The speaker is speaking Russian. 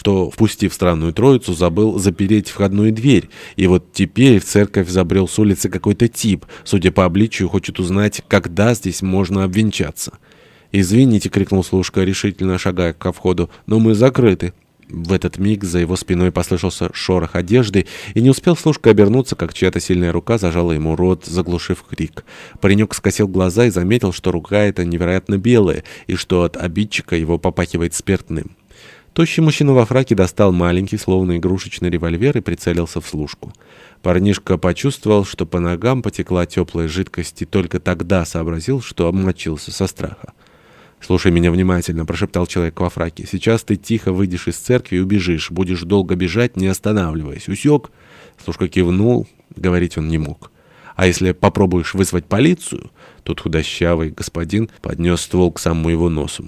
что, впустив странную троицу, забыл запереть входную дверь. И вот теперь в церковь забрел с улицы какой-то тип. Судя по обличию, хочет узнать, когда здесь можно обвенчаться. «Извините», — крикнул служка, решительно шагая ко входу, — «но мы закрыты». В этот миг за его спиной послышался шорох одежды, и не успел служка обернуться, как чья-то сильная рука зажала ему рот, заглушив крик. Паренек скосил глаза и заметил, что рука эта невероятно белая, и что от обидчика его попахивает спиртным. Тощий мужчина во фраке достал маленький, словно игрушечный револьвер и прицелился в служку. Парнишка почувствовал, что по ногам потекла теплая жидкость, и только тогда сообразил, что обмочился со страха. «Слушай меня внимательно», — прошептал человек во фраке. «Сейчас ты тихо выйдешь из церкви и убежишь. Будешь долго бежать, не останавливаясь. Усек?» Слушка кивнул, говорить он не мог. «А если попробуешь вызвать полицию?» Тут худощавый господин поднес ствол к самому его носу.